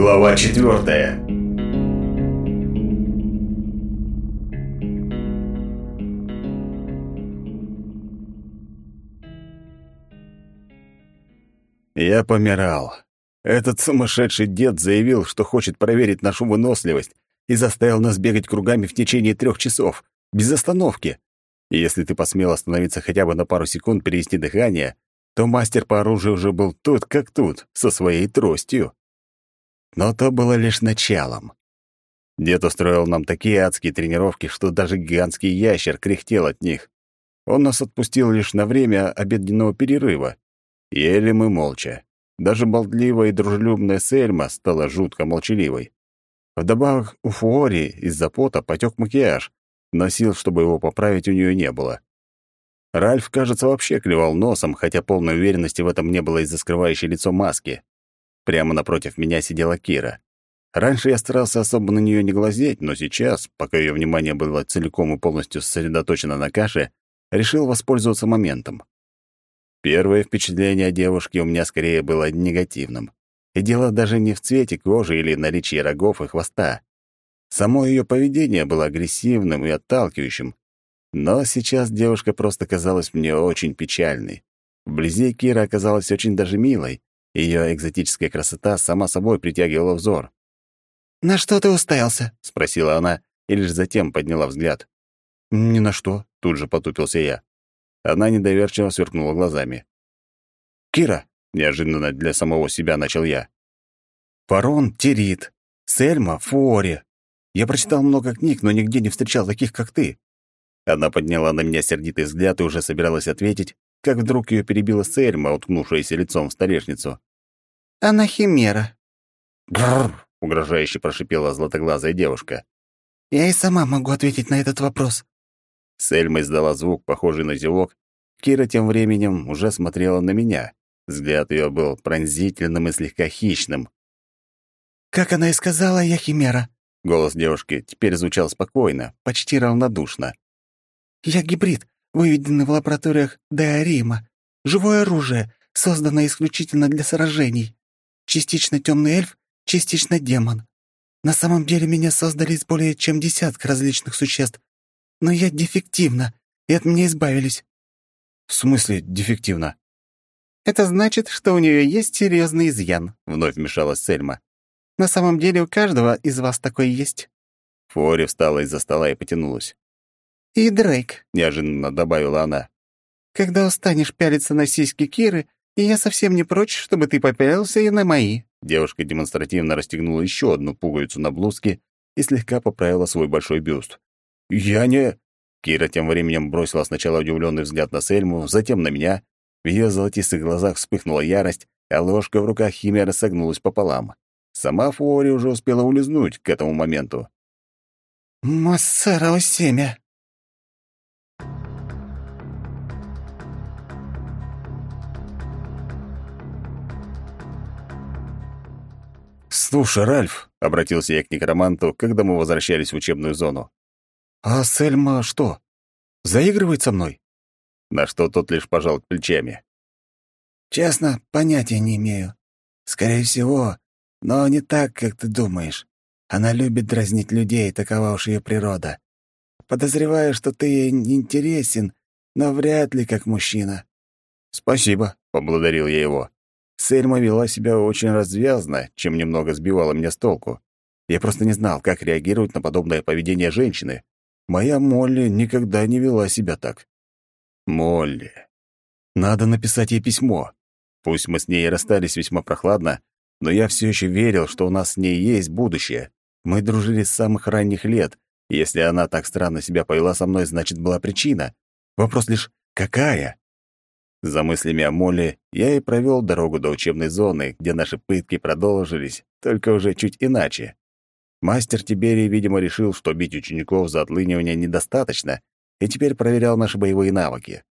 Глава четвертая. Я помирал. Этот сумасшедший дед заявил, что хочет проверить нашу выносливость и заставил нас бегать кругами в течение трех часов, без остановки. И если ты посмел остановиться хотя бы на пару секунд перевести дыхание, то мастер по оружию уже был тут как тут, со своей тростью но то было лишь началом. Дед устроил нам такие адские тренировки, что даже гигантский ящер кряхтел от них. Он нас отпустил лишь на время обеденного перерыва. Ели мы молча. Даже болтливая и дружелюбная Сельма стала жутко молчаливой. Вдобавок у Фуори из-за пота потек макияж, но сил, чтобы его поправить, у нее не было. Ральф, кажется, вообще клевал носом, хотя полной уверенности в этом не было из-за скрывающей лицо маски. Прямо напротив меня сидела Кира. Раньше я старался особо на нее не глазеть, но сейчас, пока ее внимание было целиком и полностью сосредоточено на каше, решил воспользоваться моментом. Первое впечатление о девушке у меня скорее было негативным. И дело даже не в цвете кожи или наличии рогов и хвоста. Само ее поведение было агрессивным и отталкивающим. Но сейчас девушка просто казалась мне очень печальной. Вблизи Кира оказалась очень даже милой, ее экзотическая красота сама собой притягивала взор. «На что ты уставился?» — спросила она, и лишь затем подняла взгляд. «Ни на что», — тут же потупился я. Она недоверчиво сверкнула глазами. «Кира!» — неожиданно для самого себя начал я. «Парон Терит, Сельма Фуори. Я прочитал много книг, но нигде не встречал таких, как ты». Она подняла на меня сердитый взгляд и уже собиралась ответить, как вдруг ее перебила Сельма, уткнувшаяся лицом в столешницу. «Она химера». «Брррр!» — угрожающе прошипела златоглазая девушка. «Я и сама могу ответить на этот вопрос». Сельма издала звук, похожий на зевок. Кира тем временем уже смотрела на меня. Взгляд ее был пронзительным и слегка хищным. «Как она и сказала, я химера». Голос девушки теперь звучал спокойно, почти равнодушно. «Я гибрид, выведены в лабораториях Деорима. Живое оружие, созданное исключительно для сражений. Частично темный эльф, частично демон. На самом деле меня создали из более чем десятка различных существ. Но я дефективна, и от меня избавились. В смысле дефективно? Это значит, что у нее есть серьезный изъян, вновь вмешалась Сельма. На самом деле у каждого из вас такой есть. Фори встала из-за стола и потянулась. «И Дрейк», — неожиданно добавила она, — «когда устанешь пялиться на сиськи Киры, я совсем не прочь, чтобы ты попялился и на мои». Девушка демонстративно расстегнула еще одну пуговицу на блузке и слегка поправила свой большой бюст. «Я не...» Кира тем временем бросила сначала удивленный взгляд на Сельму, затем на меня. В ее золотистых глазах вспыхнула ярость, а ложка в руках Химера согнулась пополам. Сама Фуори уже успела улизнуть к этому моменту. «Массарово семя!» «Слушай, Ральф», — обратился я к некроманту, когда мы возвращались в учебную зону. «А Сельма что, заигрывает со мной?» На что тот лишь пожал плечами. «Честно, понятия не имею. Скорее всего, но не так, как ты думаешь. Она любит дразнить людей, такова уж ее природа. Подозреваю, что ты ей интересен, но вряд ли как мужчина». «Спасибо», — поблагодарил я его. Цель вела себя очень развязно, чем немного сбивала меня с толку. Я просто не знал, как реагировать на подобное поведение женщины. Моя Молли никогда не вела себя так. Молли. Надо написать ей письмо. Пусть мы с ней расстались весьма прохладно, но я все еще верил, что у нас с ней есть будущее. Мы дружили с самых ранних лет. Если она так странно себя повела со мной, значит, была причина. Вопрос лишь, какая? За мыслями о Моле я и провел дорогу до учебной зоны, где наши пытки продолжились, только уже чуть иначе. Мастер Тиберий, видимо, решил, что бить учеников за отлынивание недостаточно, и теперь проверял наши боевые навыки.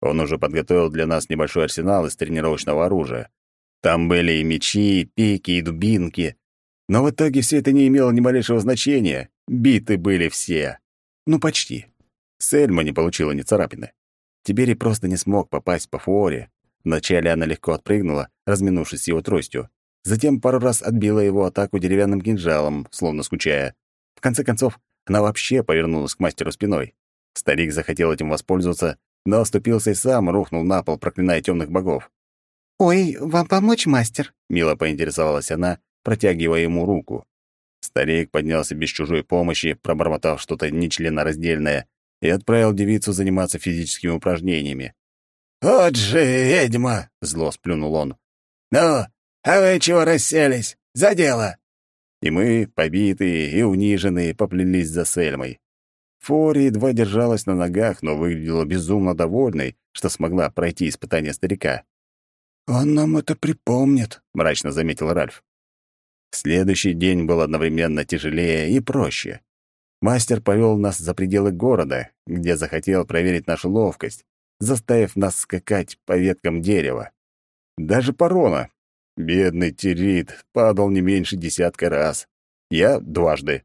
Он уже подготовил для нас небольшой арсенал из тренировочного оружия. Там были и мечи, и пики, и дубинки. Но в итоге все это не имело ни малейшего значения. Биты были все. Ну, почти. Сельма не получила ни царапины. Тибери просто не смог попасть по фуоре. Вначале она легко отпрыгнула, разминувшись его тростью. Затем пару раз отбила его атаку деревянным кинжалом, словно скучая. В конце концов, она вообще повернулась к мастеру спиной. Старик захотел этим воспользоваться, но оступился и сам рухнул на пол, проклиная темных богов. «Ой, вам помочь, мастер?» — мило поинтересовалась она, протягивая ему руку. Старик поднялся без чужой помощи, пробормотав что-то нечленораздельное, и отправил девицу заниматься физическими упражнениями. «Вот же ведьма!» — зло сплюнул он. «Ну, а вы чего расселись? За дело!» И мы, побитые и униженные, поплелись за Сельмой. Фори едва держалась на ногах, но выглядела безумно довольной, что смогла пройти испытание старика. «Он нам это припомнит», — мрачно заметил Ральф. Следующий день был одновременно тяжелее и проще. Мастер повел нас за пределы города, где захотел проверить нашу ловкость, заставив нас скакать по веткам дерева. Даже Парона, Бедный Терит падал не меньше десятка раз. Я — дважды.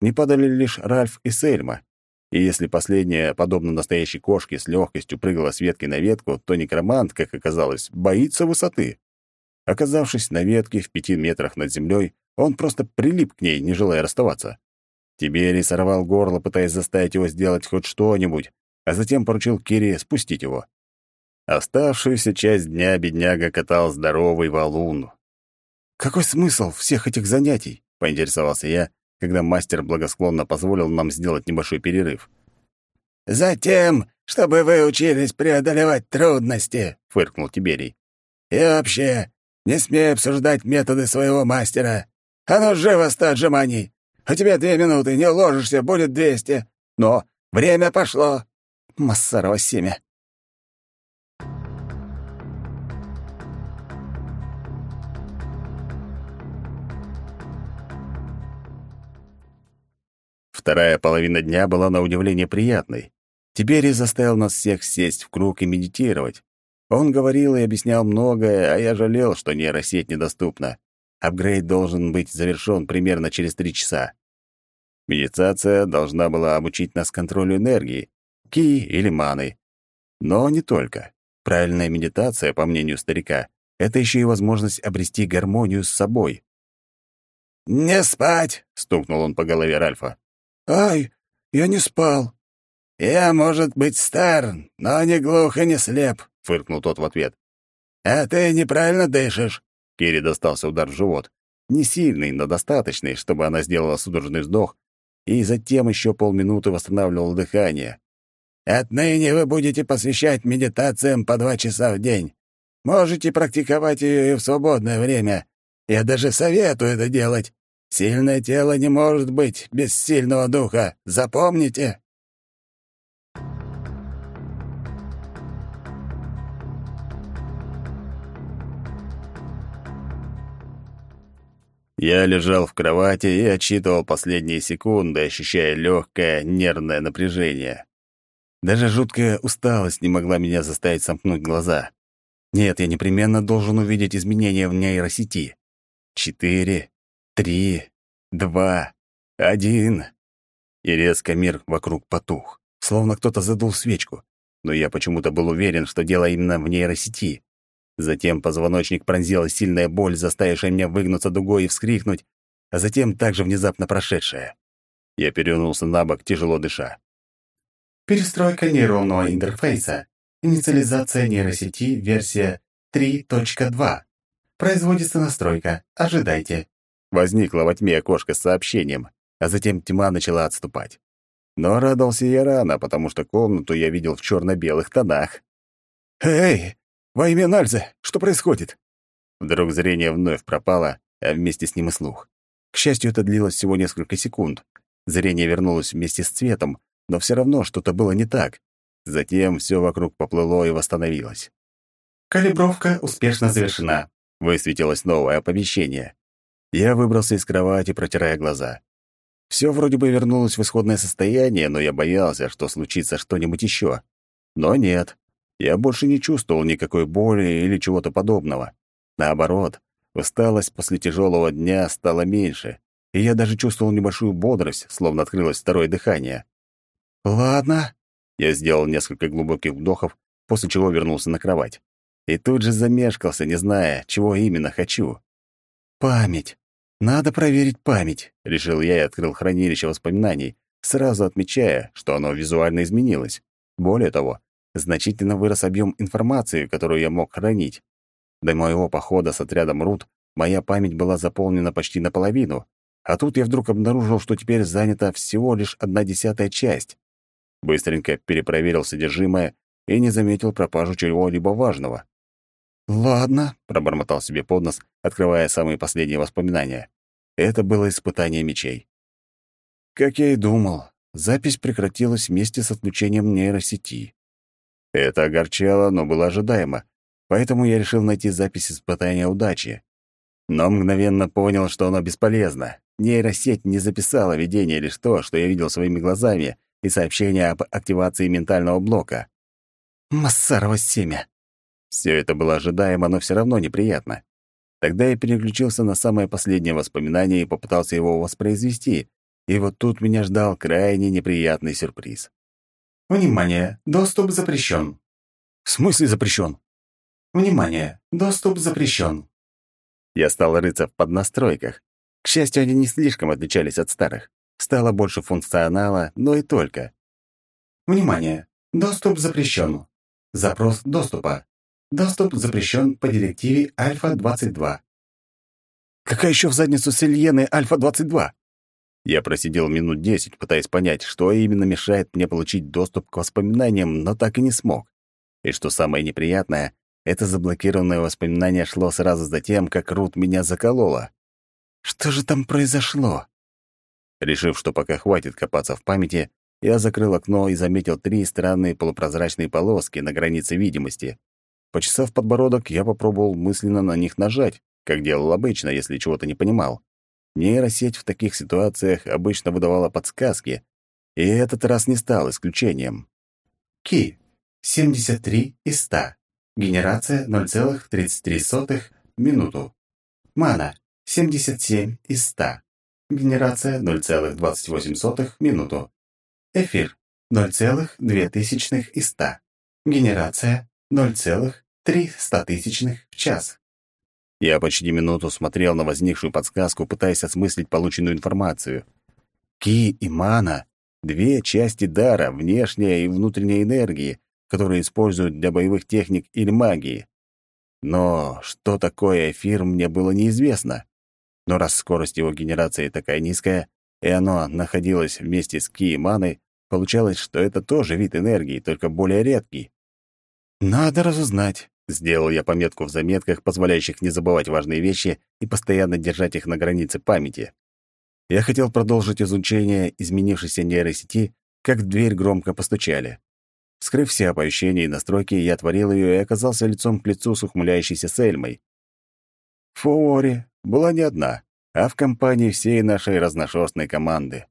Не падали лишь Ральф и Сельма. И если последняя, подобно настоящей кошке, с легкостью прыгала с ветки на ветку, то некромант, как оказалось, боится высоты. Оказавшись на ветке в пяти метрах над землей, он просто прилип к ней, не желая расставаться. Тиберий сорвал горло, пытаясь заставить его сделать хоть что-нибудь, а затем поручил Кире спустить его. Оставшуюся часть дня бедняга катал здоровый валун. «Какой смысл всех этих занятий?» — поинтересовался я, когда мастер благосклонно позволил нам сделать небольшой перерыв. «Затем, чтобы вы учились преодолевать трудности», — фыркнул Тиберий. «И вообще, не смей обсуждать методы своего мастера. А ну живо ста отжиманий! А У тебя две минуты, не уложишься, будет двести. Но время пошло. Массарово семя. Вторая половина дня была на удивление приятной. Тиберий заставил нас всех сесть в круг и медитировать. Он говорил и объяснял многое, а я жалел, что нейросеть недоступна. Апгрейд должен быть завершён примерно через три часа. Медитация должна была обучить нас контролю энергии, ки или маны. Но не только. Правильная медитация, по мнению старика, это еще и возможность обрести гармонию с собой. «Не спать!» — стукнул он по голове Ральфа. «Ай, я не спал!» «Я, может быть, стар, но не глух и не слеп», — фыркнул тот в ответ. «А ты неправильно дышишь!» Кири достался удар в живот. Не сильный, но достаточный, чтобы она сделала судорожный вздох и затем еще полминуты восстанавливал дыхание. «Отныне вы будете посвящать медитациям по два часа в день. Можете практиковать ее и в свободное время. Я даже советую это делать. Сильное тело не может быть без сильного духа. Запомните!» Я лежал в кровати и отсчитывал последние секунды, ощущая легкое нервное напряжение. Даже жуткая усталость не могла меня заставить сомкнуть глаза. Нет, я непременно должен увидеть изменения в нейросети. Четыре, три, два, один. И резко мир вокруг потух, словно кто-то задул свечку. Но я почему-то был уверен, что дело именно в нейросети. Затем позвоночник пронзила сильная боль, заставившая меня выгнуться дугой и вскрикнуть, а затем также внезапно прошедшая. Я перевернулся на бок, тяжело дыша. Перестройка нейронного интерфейса. Инициализация нейросети, версия 3.2. Производится настройка. Ожидайте. Возникло во тьме окошко с сообщением, а затем тьма начала отступать. Но радовался я рано, потому что комнату я видел в черно белых тонах. «Эй, во имя Нальза, что происходит?» Вдруг зрение вновь пропало, а вместе с ним и слух. К счастью, это длилось всего несколько секунд. Зрение вернулось вместе с цветом, но все равно что-то было не так. Затем все вокруг поплыло и восстановилось. «Калибровка успешно завершена», — высветилось новое помещение. Я выбрался из кровати, протирая глаза. Все вроде бы вернулось в исходное состояние, но я боялся, что случится что-нибудь еще. Но нет, я больше не чувствовал никакой боли или чего-то подобного. Наоборот, усталость после тяжелого дня стала меньше, и я даже чувствовал небольшую бодрость, словно открылось второе дыхание. «Ладно». Я сделал несколько глубоких вдохов, после чего вернулся на кровать. И тут же замешкался, не зная, чего именно хочу. «Память. Надо проверить память», — решил я и открыл хранилище воспоминаний, сразу отмечая, что оно визуально изменилось. Более того, значительно вырос объем информации, которую я мог хранить. До моего похода с отрядом Рут моя память была заполнена почти наполовину, а тут я вдруг обнаружил, что теперь занята всего лишь одна десятая часть. Быстренько перепроверил содержимое и не заметил пропажу чего-либо важного. «Ладно», — пробормотал себе под нос, открывая самые последние воспоминания. Это было испытание мечей. Как я и думал, запись прекратилась вместе с отключением нейросети. Это огорчало, но было ожидаемо. Поэтому я решил найти запись испытания удачи. Но мгновенно понял, что оно бесполезно. Нейросеть не записала видение лишь то, что я видел своими глазами, и сообщение об активации ментального блока. Массарово семя. Все это было ожидаемо, но все равно неприятно. Тогда я переключился на самое последнее воспоминание и попытался его воспроизвести, и вот тут меня ждал крайне неприятный сюрприз. Внимание, доступ запрещен. В смысле запрещен? Внимание, доступ запрещен. Я стал рыться в поднастройках. К счастью, они не слишком отличались от старых. Стало больше функционала, но и только. Внимание, доступ запрещен. Запрос доступа. Доступ запрещен по директиве Альфа-22. Какая еще в задницу с Ильеной Альфа-22? Я просидел минут десять, пытаясь понять, что именно мешает мне получить доступ к воспоминаниям, но так и не смог. И что самое неприятное, это заблокированное воспоминание шло сразу за тем, как Рут меня заколола. Что же там произошло? Решив, что пока хватит копаться в памяти, я закрыл окно и заметил три странные полупрозрачные полоски на границе видимости. Почесав подбородок, я попробовал мысленно на них нажать, как делал обычно, если чего-то не понимал. Нейросеть в таких ситуациях обычно выдавала подсказки, и этот раз не стал исключением. Ки. 73 из 100. Генерация 0,33 минуту. Мана. 77 из 100. Генерация 0,28 минуту. Эфир. 0,002 из 100. Генерация 0,03 в час. Я почти минуту смотрел на возникшую подсказку, пытаясь осмыслить полученную информацию. Ки и мана — две части дара, внешняя и внутренняя энергии, которые используют для боевых техник или магии. Но что такое эфир, мне было неизвестно. Но раз скорость его генерации такая низкая, и оно находилось вместе с ки и маной, получалось, что это тоже вид энергии, только более редкий. «Надо разузнать», Сделал я пометку в заметках, позволяющих не забывать важные вещи и постоянно держать их на границе памяти. Я хотел продолжить изучение изменившейся нейросети, как в дверь громко постучали. Вскрыв все оповещения и настройки, я отворил ее и оказался лицом к лицу с ухмыляющейся Сельмой. Фуори была не одна, а в компании всей нашей разношерстной команды.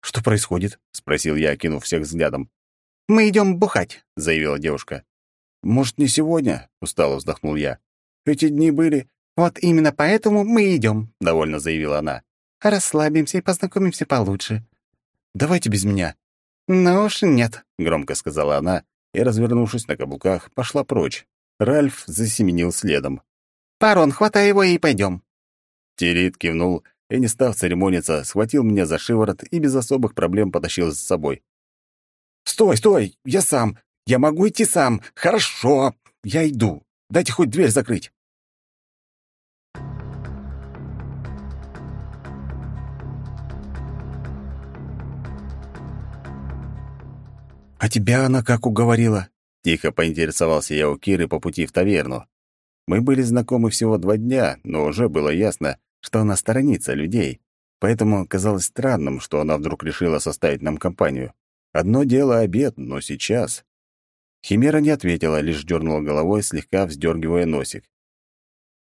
«Что происходит?» — спросил я, окинув всех взглядом. «Мы идем бухать», — заявила девушка. «Может, не сегодня?» — устало вздохнул я. «Эти дни были...» «Вот именно поэтому мы идем», — довольно заявила она. «Расслабимся и познакомимся получше». «Давайте без меня». «Ну уж нет», — громко сказала она, и, развернувшись на каблуках, пошла прочь. Ральф засеменил следом. «Парон, хватай его и пойдем». Терит кивнул и, не став церемониться, схватил меня за шиворот и без особых проблем потащил за собой. «Стой, стой! Я сам! Я могу идти сам. Хорошо. Я иду. Дайте хоть дверь закрыть. «А тебя она как уговорила?» — тихо поинтересовался я у Киры по пути в таверну. Мы были знакомы всего два дня, но уже было ясно, что она сторонится людей. Поэтому казалось странным, что она вдруг решила составить нам компанию. Одно дело обед, но сейчас... Химера не ответила, лишь дернула головой, слегка вздергивая носик.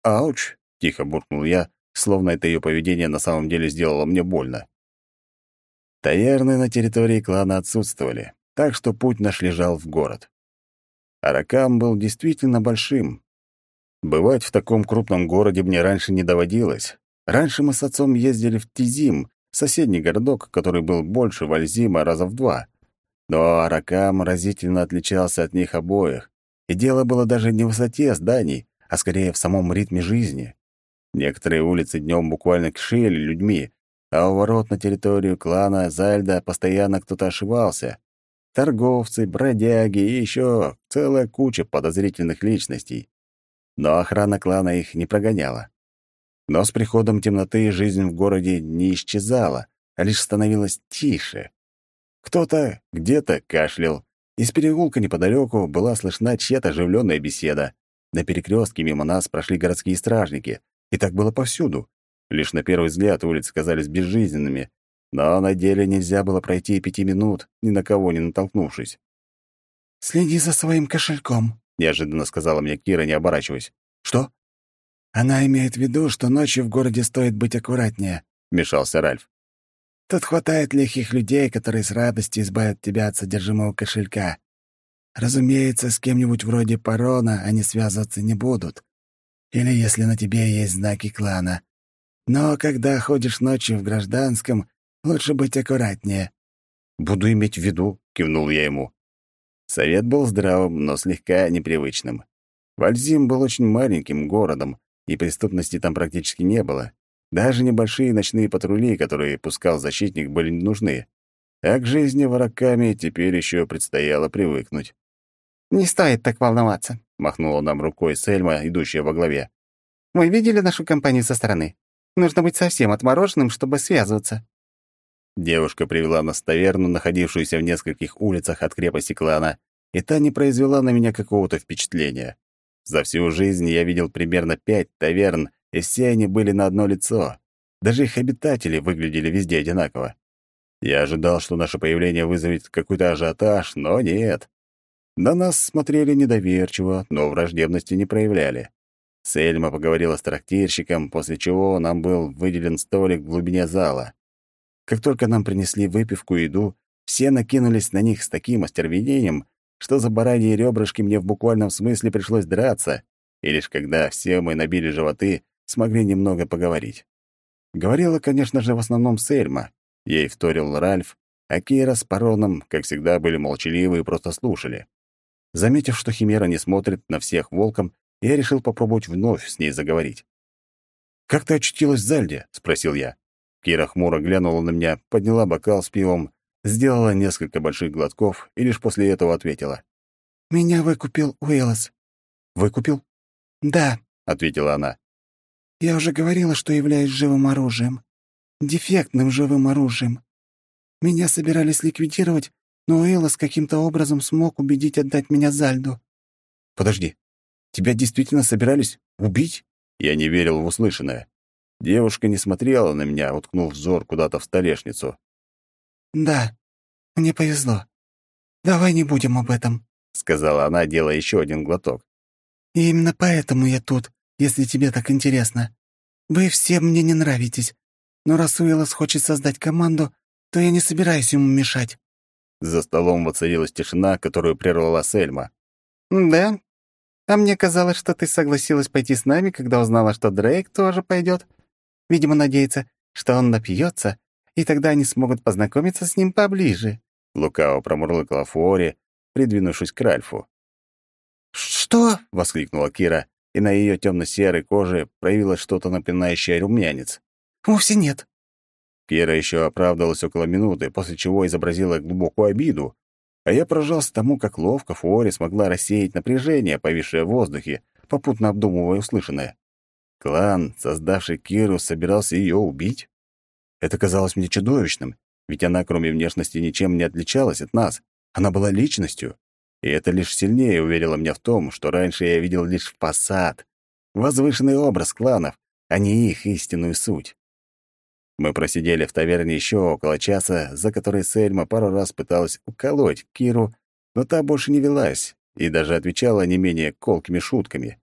«Ауч!» — тихо буркнул я, словно это ее поведение на самом деле сделало мне больно. Таверны на территории клана отсутствовали, так что путь наш лежал в город. Аракам был действительно большим. Бывать в таком крупном городе мне раньше не доводилось. Раньше мы с отцом ездили в Тизим, соседний городок, который был больше Вальзима раза в два — но Аракам разительно отличался от них обоих, и дело было даже не в высоте зданий, а скорее в самом ритме жизни. Некоторые улицы днем буквально кишели людьми, а у ворот на территорию клана Зальда постоянно кто-то ошивался. Торговцы, бродяги и еще целая куча подозрительных личностей. Но охрана клана их не прогоняла. Но с приходом темноты жизнь в городе не исчезала, а лишь становилась тише. Кто-то где-то кашлял. Из переулка неподалеку была слышна чья-то оживленная беседа. На перекрестке мимо нас прошли городские стражники, и так было повсюду. Лишь на первый взгляд улицы казались безжизненными, но на деле нельзя было пройти и пяти минут, ни на кого не натолкнувшись. «Следи за своим кошельком», — неожиданно сказала мне Кира, не оборачиваясь. «Что?» «Она имеет в виду, что ночью в городе стоит быть аккуратнее», — вмешался Ральф. Тут хватает лихих людей, которые с радостью избавят тебя от содержимого кошелька. Разумеется, с кем-нибудь вроде Парона они связываться не будут. Или если на тебе есть знаки клана. Но когда ходишь ночью в гражданском, лучше быть аккуратнее». «Буду иметь в виду», — кивнул я ему. Совет был здравым, но слегка непривычным. Вальзим был очень маленьким городом, и преступности там практически не было. Даже небольшие ночные патрули, которые пускал защитник, были не нужны. А к жизни вороками теперь еще предстояло привыкнуть. «Не стоит так волноваться», — махнула нам рукой Сельма, идущая во главе. «Мы видели нашу компанию со стороны. Нужно быть совсем отмороженным, чтобы связываться». Девушка привела нас в таверну, находившуюся в нескольких улицах от крепости клана, и та не произвела на меня какого-то впечатления. За всю жизнь я видел примерно пять таверн, и все они были на одно лицо. Даже их обитатели выглядели везде одинаково. Я ожидал, что наше появление вызовет какой-то ажиотаж, но нет. На нас смотрели недоверчиво, но враждебности не проявляли. Сельма поговорила с трактирщиком, после чего нам был выделен столик в глубине зала. Как только нам принесли выпивку и еду, все накинулись на них с таким остервенением, что за бараньи ребрышки мне в буквальном смысле пришлось драться, и лишь когда все мы набили животы, смогли немного поговорить. Говорила, конечно же, в основном Сельма. Ей вторил Ральф, а Кира с Пароном, как всегда, были молчаливы и просто слушали. Заметив, что Химера не смотрит на всех волком, я решил попробовать вновь с ней заговорить. «Как ты очутилась в Зальде?» — спросил я. Кира хмуро глянула на меня, подняла бокал с пивом, сделала несколько больших глотков и лишь после этого ответила. «Меня выкупил Уиллос». «Выкупил?» «Да», — ответила она. Я уже говорила, что являюсь живым оружием. Дефектным живым оружием. Меня собирались ликвидировать, но Элос каким-то образом смог убедить отдать меня Зальду. Подожди. Тебя действительно собирались убить? Я не верил в услышанное. Девушка не смотрела на меня, уткнув взор куда-то в столешницу. Да, мне повезло. Давай не будем об этом, сказала она, делая еще один глоток. И именно поэтому я тут если тебе так интересно. Вы все мне не нравитесь. Но раз Уиллос хочет создать команду, то я не собираюсь ему мешать». За столом воцарилась тишина, которую прервала Сельма. «Да? А мне казалось, что ты согласилась пойти с нами, когда узнала, что Дрейк тоже пойдет. Видимо, надеется, что он напьется, и тогда они смогут познакомиться с ним поближе». Лукао промурлыкала Фуори, придвинувшись к Ральфу. «Что?» — воскликнула Кира и на ее темно-серой коже проявилось что-то напоминающее румянец. «Вовсе нет». Кира еще оправдывалась около минуты, после чего изобразила глубокую обиду, а я поражался тому, как ловко Фуори смогла рассеять напряжение, повисшее в воздухе, попутно обдумывая услышанное. Клан, создавший Киру, собирался ее убить? Это казалось мне чудовищным, ведь она, кроме внешности, ничем не отличалась от нас. Она была личностью. И это лишь сильнее уверило меня в том, что раньше я видел лишь в посад, возвышенный образ кланов, а не их истинную суть. Мы просидели в таверне еще около часа, за который Сельма пару раз пыталась уколоть Киру, но та больше не велась и даже отвечала не менее колкими шутками.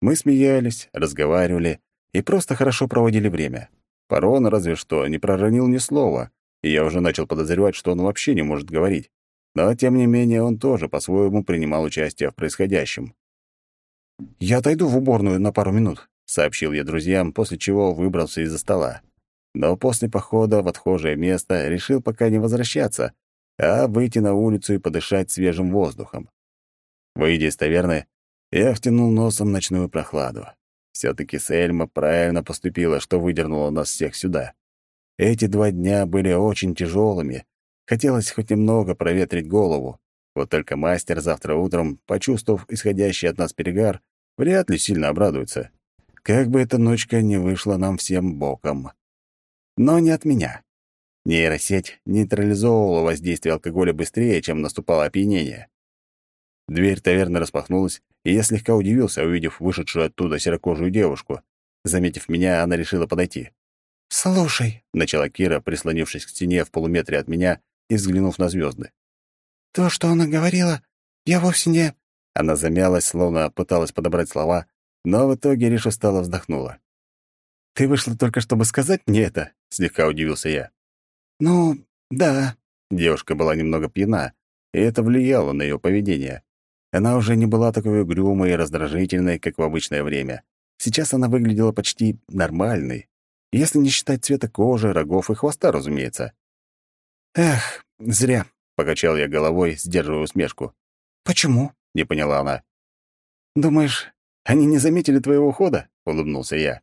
Мы смеялись, разговаривали и просто хорошо проводили время. Парон разве что не проронил ни слова, и я уже начал подозревать, что он вообще не может говорить. Но, тем не менее, он тоже по-своему принимал участие в происходящем. «Я отойду в уборную на пару минут», — сообщил я друзьям, после чего выбрался из-за стола. Но после похода в отхожее место решил пока не возвращаться, а выйти на улицу и подышать свежим воздухом. Выйдя из таверны, я втянул носом ночную прохладу. все таки Сельма правильно поступила, что выдернула нас всех сюда. Эти два дня были очень тяжелыми, Хотелось хоть немного проветрить голову. Вот только мастер завтра утром, почувствовав исходящий от нас перегар, вряд ли сильно обрадуется. Как бы эта ночка не вышла нам всем боком. Но не от меня. Нейросеть нейтрализовывала воздействие алкоголя быстрее, чем наступало опьянение. Дверь таверны распахнулась, и я слегка удивился, увидев вышедшую оттуда серокожую девушку. Заметив меня, она решила подойти. «Слушай», — начала Кира, прислонившись к стене в полуметре от меня и взглянув на звезды. «То, что она говорила, я вовсе не...» Она замялась, словно пыталась подобрать слова, но в итоге лишь устало вздохнула. «Ты вышла только, чтобы сказать мне это?» — слегка удивился я. «Ну, да». Девушка была немного пьяна, и это влияло на ее поведение. Она уже не была такой угрюмой и раздражительной, как в обычное время. Сейчас она выглядела почти нормальной, если не считать цвета кожи, рогов и хвоста, разумеется. «Эх, зря», — покачал я головой, сдерживая усмешку. «Почему?» — не поняла она. «Думаешь, они не заметили твоего ухода?» — улыбнулся я.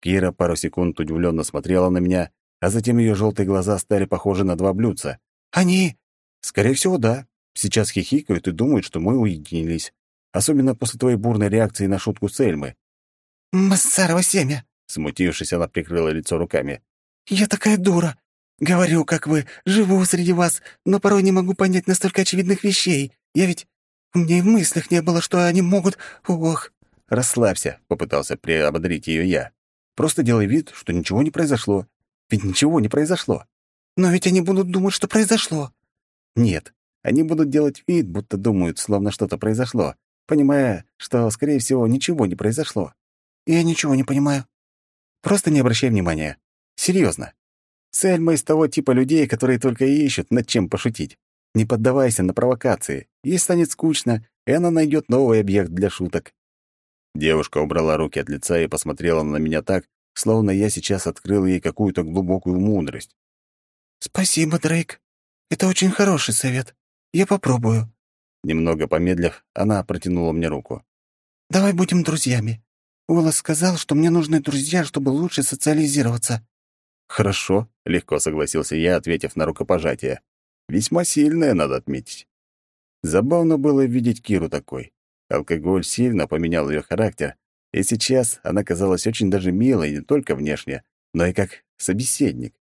Кира пару секунд удивленно смотрела на меня, а затем ее желтые глаза стали похожи на два блюдца. «Они?» «Скорее всего, да. Сейчас хихикают и думают, что мы уединились. Особенно после твоей бурной реакции на шутку Сельмы». «Массарово семя!» Смутившись, она прикрыла лицо руками. «Я такая дура! Говорю, как вы живу среди вас, но порой не могу понять настолько очевидных вещей. Я ведь... у меня и в мыслях не было, что они могут... Ох!» «Расслабься», — попытался приободрить ее я. «Просто делай вид, что ничего не произошло. Ведь ничего не произошло». «Но ведь они будут думать, что произошло». «Нет, они будут делать вид, будто думают, словно что-то произошло, понимая, что, скорее всего, ничего не произошло». «Я ничего не понимаю». «Просто не обращай внимания. Серьезно. Цель из того типа людей, которые только и ищут, над чем пошутить. Не поддавайся на провокации. Ей станет скучно, и она найдет новый объект для шуток. Девушка убрала руки от лица и посмотрела на меня так, словно я сейчас открыл ей какую-то глубокую мудрость. «Спасибо, Дрейк. Это очень хороший совет. Я попробую». Немного помедлив, она протянула мне руку. «Давай будем друзьями. Уоллес сказал, что мне нужны друзья, чтобы лучше социализироваться. «Хорошо», — легко согласился я, ответив на рукопожатие. «Весьма сильное, надо отметить». Забавно было видеть Киру такой. Алкоголь сильно поменял ее характер, и сейчас она казалась очень даже милой не только внешне, но и как собеседник.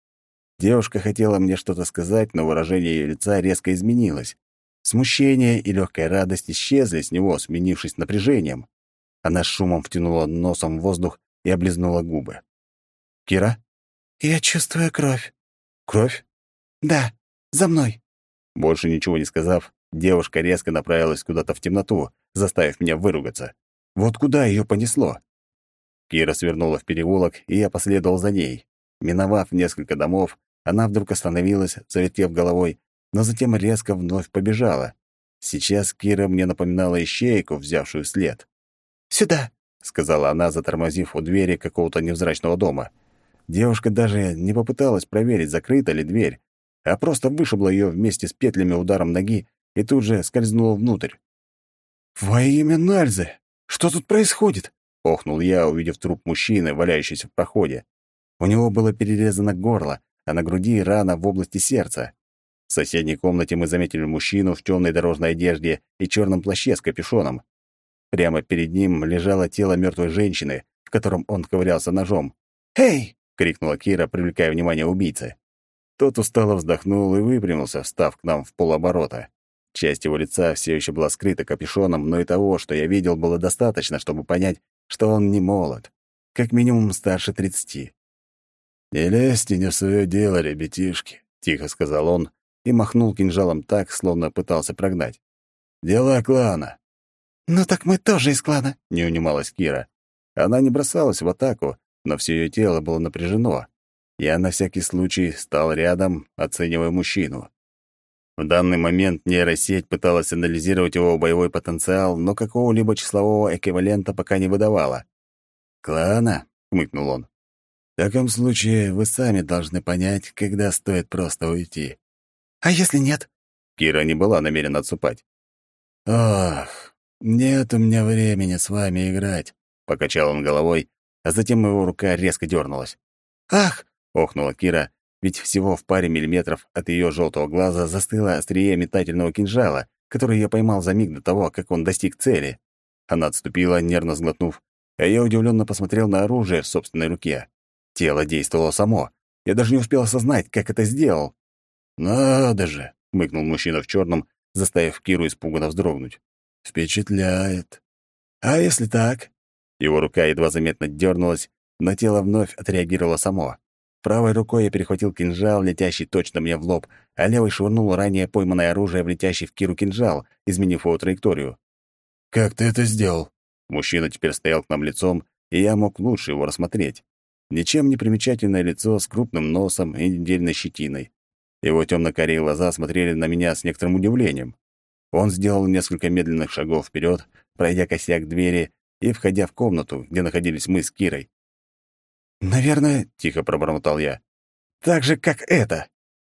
Девушка хотела мне что-то сказать, но выражение ее лица резко изменилось. Смущение и легкая радость исчезли с него, сменившись напряжением. Она шумом втянула носом воздух и облизнула губы. «Кира?» Я чувствую кровь». «Кровь?» «Да, за мной». Больше ничего не сказав, девушка резко направилась куда-то в темноту, заставив меня выругаться. Вот куда ее понесло? Кира свернула в переулок, и я последовал за ней. Миновав несколько домов, она вдруг остановилась, залетев головой, но затем резко вновь побежала. Сейчас Кира мне напоминала ищейку, взявшую след. «Сюда!» — сказала она, затормозив у двери какого-то невзрачного дома. Девушка даже не попыталась проверить, закрыта ли дверь, а просто вышибла ее вместе с петлями ударом ноги и тут же скользнула внутрь. «Во имя Нальзы! Что тут происходит?» — охнул я, увидев труп мужчины, валяющийся в проходе. У него было перерезано горло, а на груди рана в области сердца. В соседней комнате мы заметили мужчину в темной дорожной одежде и черном плаще с капюшоном. Прямо перед ним лежало тело мертвой женщины, в котором он ковырялся ножом. «Эй!» крикнула Кира, привлекая внимание убийцы. Тот устало вздохнул и выпрямился, встав к нам в полоборота. Часть его лица все еще была скрыта капюшоном, но и того, что я видел, было достаточно, чтобы понять, что он не молод, как минимум старше тридцати. «Не лезьте не в свое дело, ребятишки», — тихо сказал он и махнул кинжалом так, словно пытался прогнать. «Дела клана». «Ну так мы тоже из клана», — не унималась Кира. Она не бросалась в атаку, но все ее тело было напряжено. Я на всякий случай стал рядом, оценивая мужчину. В данный момент нейросеть пыталась анализировать его боевой потенциал, но какого-либо числового эквивалента пока не выдавала. «Клана?» — хмыкнул он. «В таком случае вы сами должны понять, когда стоит просто уйти». «А если нет?» Кира не была намерена отступать. «Ох, нет у меня времени с вами играть», — покачал он головой, а затем его рука резко дернулась. «Ах!» — охнула Кира, ведь всего в паре миллиметров от ее желтого глаза застыло острие метательного кинжала, который я поймал за миг до того, как он достиг цели. Она отступила, нервно сглотнув, а я удивленно посмотрел на оружие в собственной руке. Тело действовало само. Я даже не успел осознать, как это сделал. «Надо же!» — мыкнул мужчина в черном, заставив Киру испуганно вздрогнуть. «Впечатляет!» «А если так?» Его рука едва заметно дернулась, но тело вновь отреагировало само. Правой рукой я перехватил кинжал, летящий точно мне в лоб, а левой швырнул ранее пойманное оружие в в Киру кинжал, изменив его траекторию. «Как ты это сделал?» Мужчина теперь стоял к нам лицом, и я мог лучше его рассмотреть. Ничем не примечательное лицо с крупным носом и недельной щетиной. Его темно-корее глаза смотрели на меня с некоторым удивлением. Он сделал несколько медленных шагов вперед, пройдя косяк двери и входя в комнату, где находились мы с Кирой. «Наверное», — тихо пробормотал я, — «так же, как это».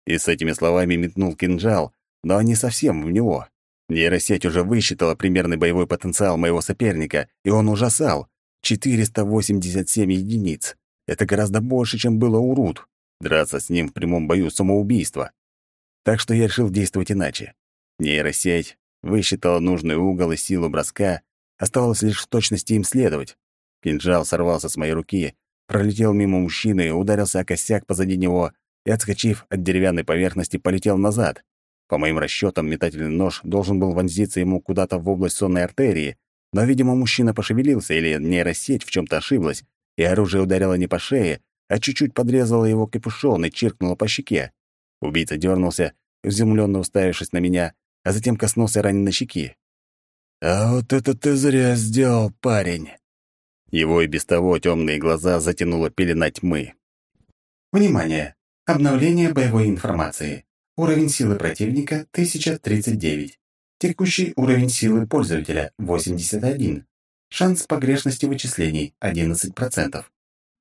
И с этими словами метнул кинжал, но не совсем в него. Нейросеть уже высчитала примерный боевой потенциал моего соперника, и он ужасал. 487 единиц. Это гораздо больше, чем было у Рут. Драться с ним в прямом бою — самоубийство. Так что я решил действовать иначе. Нейросеть высчитала нужный угол и силу броска, Оставалось лишь в точности им следовать. Кинжал сорвался с моей руки, пролетел мимо мужчины, ударился о косяк позади него и, отскочив от деревянной поверхности, полетел назад. По моим расчетам, метательный нож должен был вонзиться ему куда-то в область сонной артерии, но, видимо, мужчина пошевелился или нейросеть в чем то ошиблась, и оружие ударило не по шее, а чуть-чуть подрезало его капюшон и чиркнуло по щеке. Убийца дернулся, изумленно уставившись на меня, а затем коснулся раненой щеки. «А вот это ты зря сделал, парень!» Его и без того темные глаза затянула пелена тьмы. «Внимание! Обновление боевой информации. Уровень силы противника — 1039. Текущий уровень силы пользователя — 81. Шанс погрешности вычислений — 11%.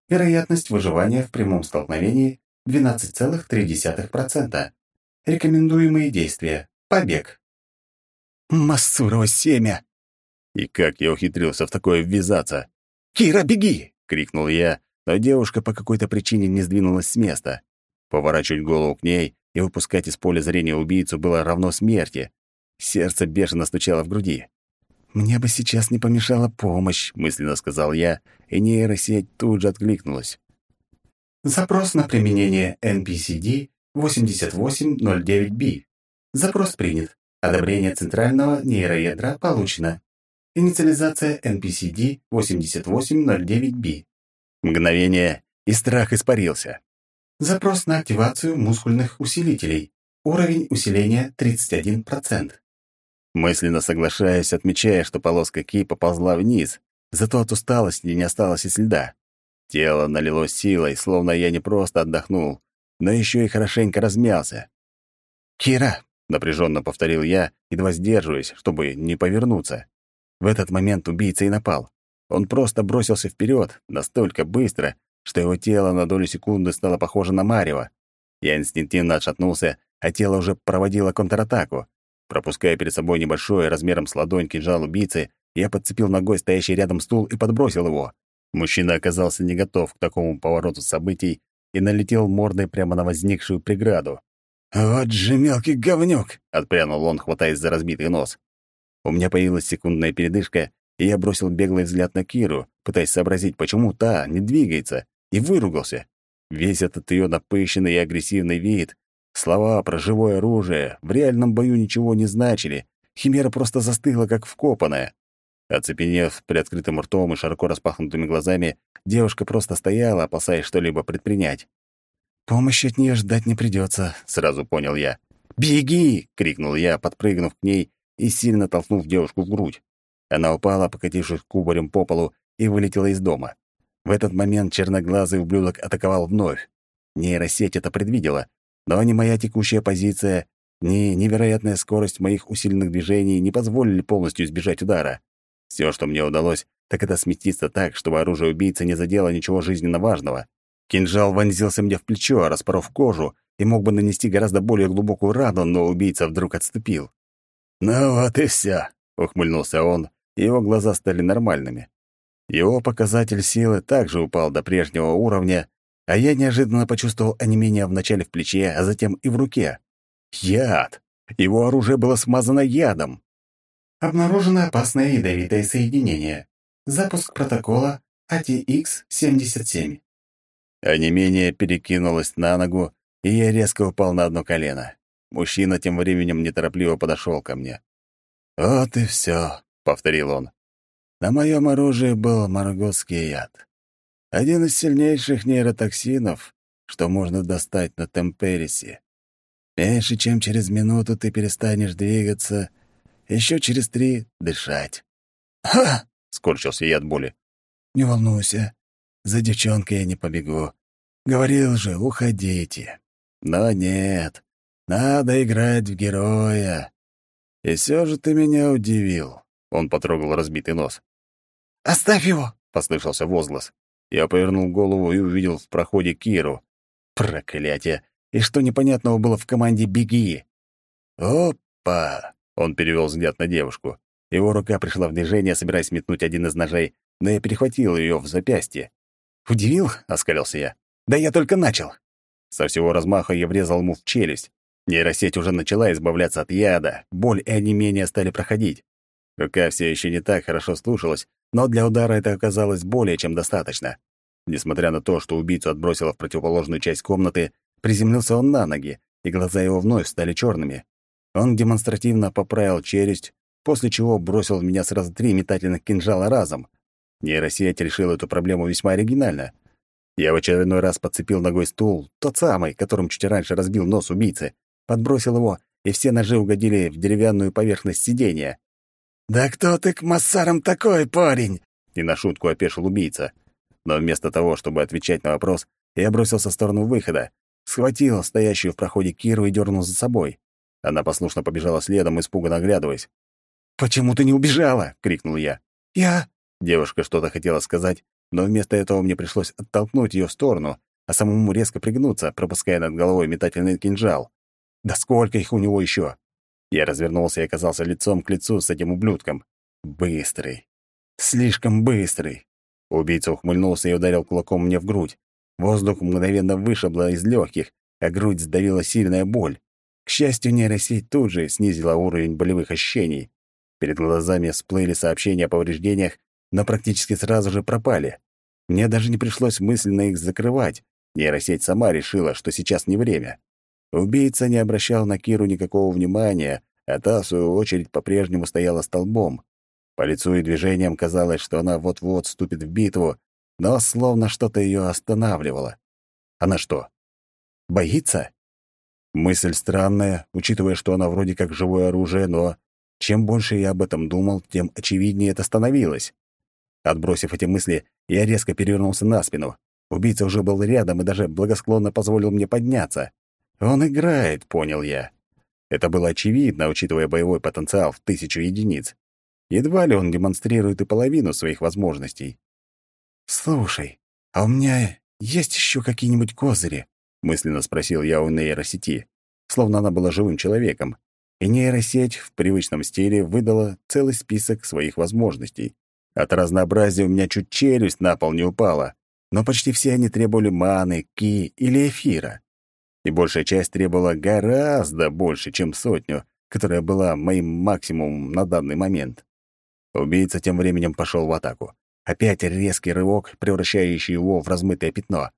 Вероятность выживания в прямом столкновении — 12,3%. Рекомендуемые действия. Побег. Мастурова семя!» И как я ухитрился в такое ввязаться? «Кира, беги!» — крикнул я, но девушка по какой-то причине не сдвинулась с места. Поворачивать голову к ней и выпускать из поля зрения убийцу было равно смерти. Сердце бешено стучало в груди. «Мне бы сейчас не помешала помощь», — мысленно сказал я, и нейросеть тут же откликнулась. Запрос на применение NPCD 8809B. Запрос принят. Одобрение центрального нейроядра получено. Инициализация NPCD 8809B. Мгновение, и страх испарился. Запрос на активацию мускульных усилителей. Уровень усиления 31%. Мысленно соглашаясь, отмечая, что полоска Ки поползла вниз, зато от усталости не осталось и следа. Тело налилось силой, словно я не просто отдохнул, но еще и хорошенько размялся. «Кира, Напряженно повторил я, едва сдерживаясь, чтобы не повернуться. В этот момент убийца и напал. Он просто бросился вперед, настолько быстро, что его тело на долю секунды стало похоже на Марева. Я инстинктивно отшатнулся, а тело уже проводило контратаку. Пропуская перед собой небольшой, размером с ладонь кинжал убийцы, я подцепил ногой стоящий рядом стул и подбросил его. Мужчина оказался не готов к такому повороту событий и налетел мордой прямо на возникшую преграду. «Вот же мелкий говнюк!» — отпрянул он, хватаясь за разбитый нос. У меня появилась секундная передышка, и я бросил беглый взгляд на Киру, пытаясь сообразить, почему та не двигается, и выругался. Весь этот ее напыщенный и агрессивный вид, слова про живое оружие в реальном бою ничего не значили. Химера просто застыла, как вкопанная. Оцепенев приоткрытым ртом и широко распахнутыми глазами, девушка просто стояла, опасаясь что-либо предпринять. «Помощи от нее ждать не придется», — сразу понял я. «Беги!» — крикнул я, подпрыгнув к ней и сильно толкнув девушку в грудь. Она упала, покатившись кубарем по полу, и вылетела из дома. В этот момент черноглазый ублюдок атаковал вновь. Нейросеть это предвидела, но ни моя текущая позиция, ни невероятная скорость моих усиленных движений не позволили полностью избежать удара. Все, что мне удалось, так это сместиться так, чтобы оружие убийцы не задело ничего жизненно важного. Кинжал вонзился мне в плечо, распоров кожу, и мог бы нанести гораздо более глубокую рану, но убийца вдруг отступил. «Ну вот и все», — ухмыльнулся он, и его глаза стали нормальными. Его показатель силы также упал до прежнего уровня, а я неожиданно почувствовал онемение вначале в плече, а затем и в руке. Яд! Его оружие было смазано ядом. Обнаружено опасное ядовитое соединение. Запуск протокола ATX-77. А не менее перекинулась на ногу, и я резко упал на одно колено. Мужчина тем временем неторопливо подошел ко мне. «Вот и все, повторил он. «На моем оружии был марготский яд. Один из сильнейших нейротоксинов, что можно достать на Темперисе. Меньше чем через минуту ты перестанешь двигаться, еще через три — дышать». «Ха!» — скорчился я от боли. «Не волнуйся, за девчонкой не побегу. Говорил же, уходите. Но нет, надо играть в героя. И все же ты меня удивил. Он потрогал разбитый нос. «Оставь его!» — послышался возглас. Я повернул голову и увидел в проходе Киру. Проклятие! И что непонятного было в команде «Беги»? «Опа!» — он перевел взгляд на девушку. Его рука пришла в движение, собираясь метнуть один из ножей, но я перехватил ее в запястье. «Удивил?» — оскалился я. «Да я только начал». Со всего размаха я врезал ему в челюсть. Нейросеть уже начала избавляться от яда, боль и онемение стали проходить. Рука все еще не так хорошо слушалась, но для удара это оказалось более чем достаточно. Несмотря на то, что убийцу отбросило в противоположную часть комнаты, приземлился он на ноги, и глаза его вновь стали черными. Он демонстративно поправил челюсть, после чего бросил в меня сразу три метательных кинжала разом, Нейросеть решила эту проблему весьма оригинально. Я в очередной раз подцепил ногой стул, тот самый, которым чуть раньше разбил нос убийцы, подбросил его, и все ножи угодили в деревянную поверхность сиденья. «Да кто ты к массарам такой, парень?» — не на шутку опешил убийца. Но вместо того, чтобы отвечать на вопрос, я бросился в сторону выхода, схватил стоящую в проходе Киру и дернул за собой. Она послушно побежала следом, испуганно оглядываясь. «Почему ты не убежала?» — крикнул я. «Я... Девушка что-то хотела сказать, но вместо этого мне пришлось оттолкнуть ее в сторону, а самому резко пригнуться, пропуская над головой метательный кинжал. «Да сколько их у него еще? Я развернулся и оказался лицом к лицу с этим ублюдком. «Быстрый! Слишком быстрый!» Убийца ухмыльнулся и ударил кулаком мне в грудь. Воздух мгновенно вышибло из легких, а грудь сдавила сильная боль. К счастью, нейросеть тут же снизила уровень болевых ощущений. Перед глазами всплыли сообщения о повреждениях, но практически сразу же пропали. Мне даже не пришлось мысленно их закрывать. Нейросеть сама решила, что сейчас не время. Убийца не обращал на Киру никакого внимания, а та, в свою очередь, по-прежнему стояла столбом. По лицу и движениям казалось, что она вот-вот вступит в битву, но словно что-то ее останавливало. Она что, боится? Мысль странная, учитывая, что она вроде как живое оружие, но чем больше я об этом думал, тем очевиднее это становилось. Отбросив эти мысли, я резко перевернулся на спину. Убийца уже был рядом и даже благосклонно позволил мне подняться. «Он играет», — понял я. Это было очевидно, учитывая боевой потенциал в тысячу единиц. Едва ли он демонстрирует и половину своих возможностей. «Слушай, а у меня есть еще какие-нибудь козыри?» — мысленно спросил я у нейросети, словно она была живым человеком. И нейросеть в привычном стиле выдала целый список своих возможностей. От разнообразия у меня чуть челюсть на пол не упала, но почти все они требовали маны, ки или эфира. И большая часть требовала гораздо больше, чем сотню, которая была моим максимумом на данный момент. Убийца тем временем пошел в атаку. Опять резкий рывок, превращающий его в размытое пятно.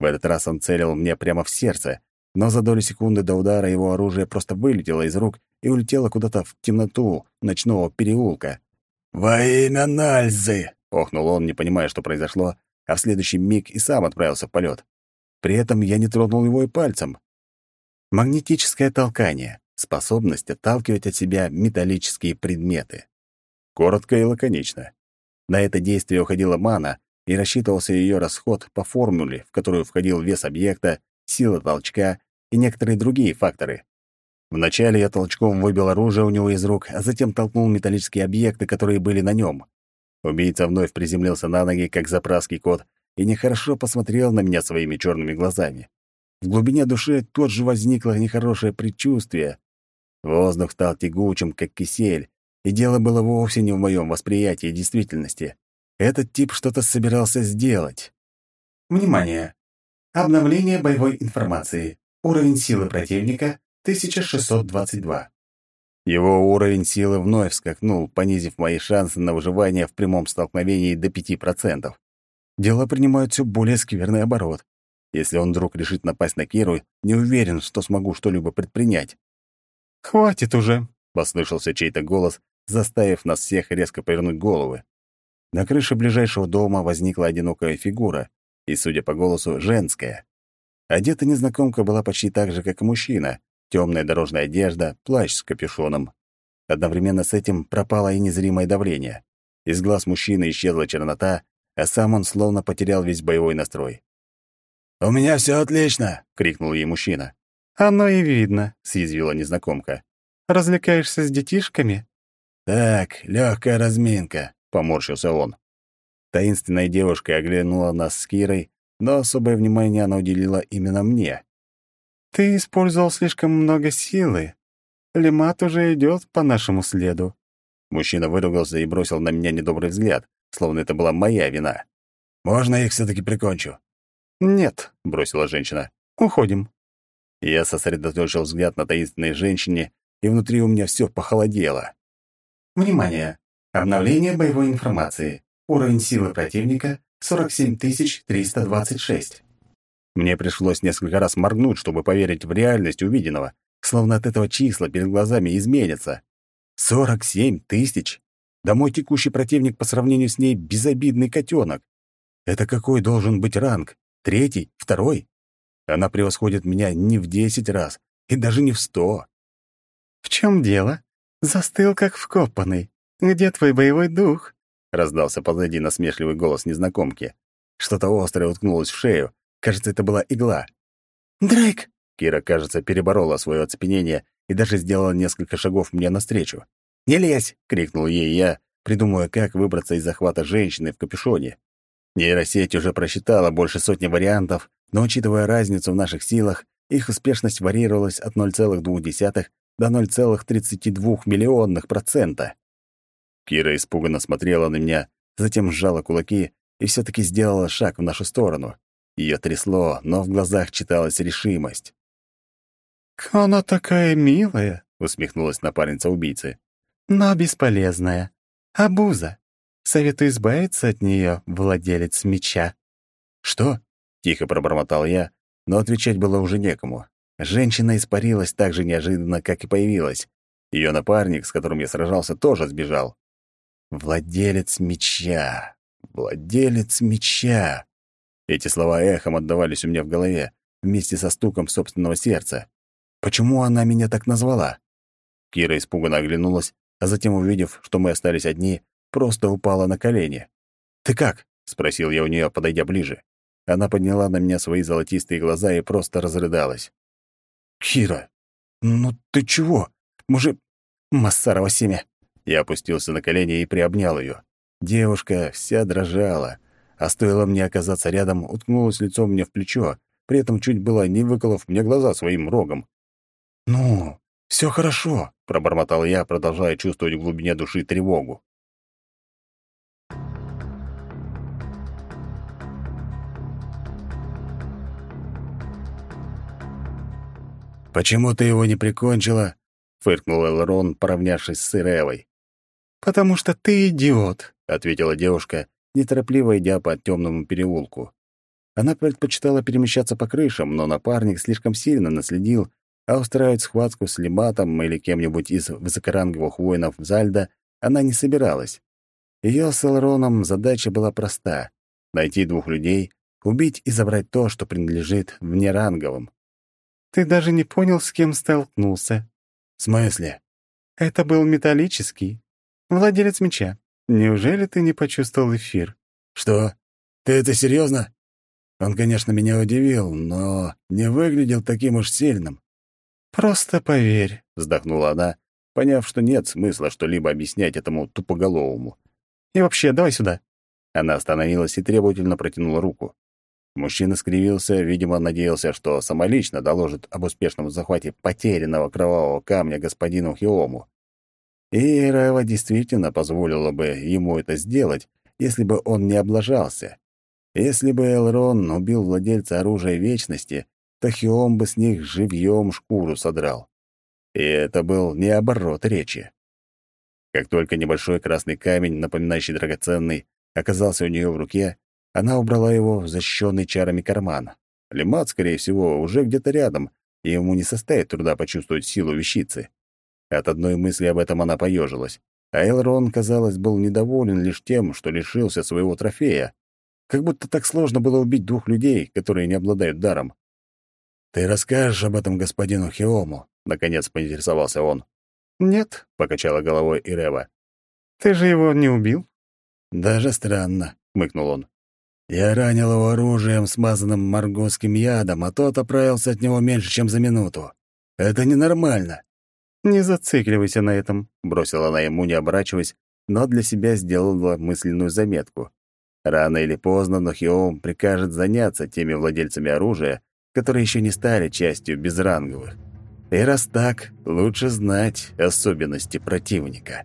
В этот раз он целил мне прямо в сердце, но за долю секунды до удара его оружие просто вылетело из рук и улетело куда-то в темноту ночного переулка. Во имя Нальзы!» — охнул он, не понимая, что произошло, а в следующий миг и сам отправился в полет. При этом я не тронул его и пальцем. Магнетическое толкание — способность отталкивать от себя металлические предметы. Коротко и лаконично. На это действие уходила мана, и рассчитывался ее расход по формуле, в которую входил вес объекта, сила толчка и некоторые другие факторы. Вначале я толчком выбил оружие у него из рук, а затем толкнул металлические объекты, которые были на нем. Убийца вновь приземлился на ноги, как заправский кот, и нехорошо посмотрел на меня своими черными глазами. В глубине души тот же возникло нехорошее предчувствие. Воздух стал тягучим, как кисель, и дело было вовсе не в моем восприятии действительности. Этот тип что-то собирался сделать. Внимание! Обновление боевой информации. Уровень силы противника 1622. Его уровень силы вновь скакнул, понизив мои шансы на выживание в прямом столкновении до 5%. Дела принимают все более скверный оборот. Если он вдруг решит напасть на Киру, не уверен, что смогу что-либо предпринять. «Хватит уже!» — послышался чей-то голос, заставив нас всех резко повернуть головы. На крыше ближайшего дома возникла одинокая фигура, и, судя по голосу, женская. Одета незнакомка была почти так же, как и мужчина, Темная дорожная одежда, плащ с капюшоном. Одновременно с этим пропало и незримое давление. Из глаз мужчины исчезла чернота, а сам он словно потерял весь боевой настрой. «У меня все отлично!» — крикнул ей мужчина. «Оно и видно», — съязвила незнакомка. «Развлекаешься с детишками?» «Так, легкая разминка», — поморщился он. Таинственная девушка оглянула нас с Кирой, но особое внимание она уделила именно мне. Ты использовал слишком много силы. Лемат уже идет по нашему следу». Мужчина выругался и бросил на меня недобрый взгляд, словно это была моя вина. «Можно я их все таки прикончу?» «Нет», — бросила женщина. «Уходим». Я сосредоточил взгляд на таинственной женщине, и внутри у меня все похолодело. «Внимание! Обновление боевой информации. Уровень силы противника — 47326». Мне пришлось несколько раз моргнуть, чтобы поверить в реальность увиденного, словно от этого числа перед глазами изменится. Сорок семь тысяч! Да мой текущий противник по сравнению с ней безобидный котенок. Это какой должен быть ранг? Третий? Второй? Она превосходит меня не в десять раз и даже не в сто. «В чем дело? Застыл как вкопанный. Где твой боевой дух?» — раздался позади насмешливый голос незнакомки. Что-то острое уткнулось в шею, Кажется, это была игла. «Дрейк!» Кира, кажется, переборола свое оцепенение и даже сделала несколько шагов мне навстречу. «Не лезь!» — крикнул ей я, придумывая, как выбраться из захвата женщины в капюшоне. Нейросеть уже просчитала больше сотни вариантов, но, учитывая разницу в наших силах, их успешность варьировалась от 0,2 до 0,32 миллионных процента. Кира испуганно смотрела на меня, затем сжала кулаки и все таки сделала шаг в нашу сторону. Ее трясло, но в глазах читалась решимость. «Она такая милая», — усмехнулась напарница убийцы. «Но бесполезная. Абуза. Советую избавиться от нее, владелец меча». «Что?» — тихо пробормотал я, но отвечать было уже некому. Женщина испарилась так же неожиданно, как и появилась. Ее напарник, с которым я сражался, тоже сбежал. «Владелец меча! Владелец меча!» Эти слова эхом отдавались у меня в голове, вместе со стуком собственного сердца. Почему она меня так назвала? Кира испуганно оглянулась, а затем, увидев, что мы остались одни, просто упала на колени. «Ты как?» — спросил я у нее, подойдя ближе. Она подняла на меня свои золотистые глаза и просто разрыдалась. «Кира, ну ты чего? Мы же... Массарова семя!» Я опустился на колени и приобнял ее. Девушка вся дрожала. А стоило мне оказаться рядом, уткнулась лицом мне в плечо, при этом чуть было не выколов мне глаза своим рогом. «Ну, все хорошо», — пробормотал я, продолжая чувствовать в глубине души тревогу. «Почему ты его не прикончила?» — фыркнул Элрон, поравнявшись с Иревой. «Потому что ты идиот», — ответила девушка, неторопливо идя по темному переулку. Она предпочитала перемещаться по крышам, но напарник слишком сильно наследил, а устраивать схватку с Лематом или кем-нибудь из высокоранговых воинов Зальда она не собиралась. Ее с Элроном задача была проста — найти двух людей, убить и забрать то, что принадлежит внеранговым. «Ты даже не понял, с кем столкнулся». «В смысле?» «Это был металлический, владелец меча. Неужели ты не почувствовал эфир? Что? Ты это серьезно? Он, конечно, меня удивил, но не выглядел таким уж сильным. Просто поверь, вздохнула она, поняв, что нет смысла что-либо объяснять этому тупоголовому. И вообще, давай сюда. Она остановилась и требовательно протянула руку. Мужчина скривился, видимо, надеялся, что самолично доложит об успешном захвате потерянного кровавого камня господину Хиому. И Раева действительно позволила бы ему это сделать, если бы он не облажался. Если бы Элрон убил владельца оружия Вечности, то Хиом бы с них живьем шкуру содрал. И это был не оборот речи. Как только небольшой красный камень, напоминающий драгоценный, оказался у нее в руке, она убрала его в защищенный чарами карман. Лимат, скорее всего, уже где-то рядом, и ему не составит труда почувствовать силу вещицы. От одной мысли об этом она поежилась. А Элрон, казалось, был недоволен лишь тем, что лишился своего трофея. Как будто так сложно было убить двух людей, которые не обладают даром. «Ты расскажешь об этом господину Хиому?» — наконец поинтересовался он. «Нет», — покачала головой Ирева. «Ты же его не убил?» «Даже странно», — хмыкнул он. «Я ранил его оружием, смазанным марготским ядом, а тот оправился от него меньше, чем за минуту. Это ненормально. «Не зацикливайся на этом», — бросила она ему, не оборачиваясь, но для себя сделала мысленную заметку. Рано или поздно Нохиом прикажет заняться теми владельцами оружия, которые еще не стали частью безранговых. И раз так, лучше знать особенности противника.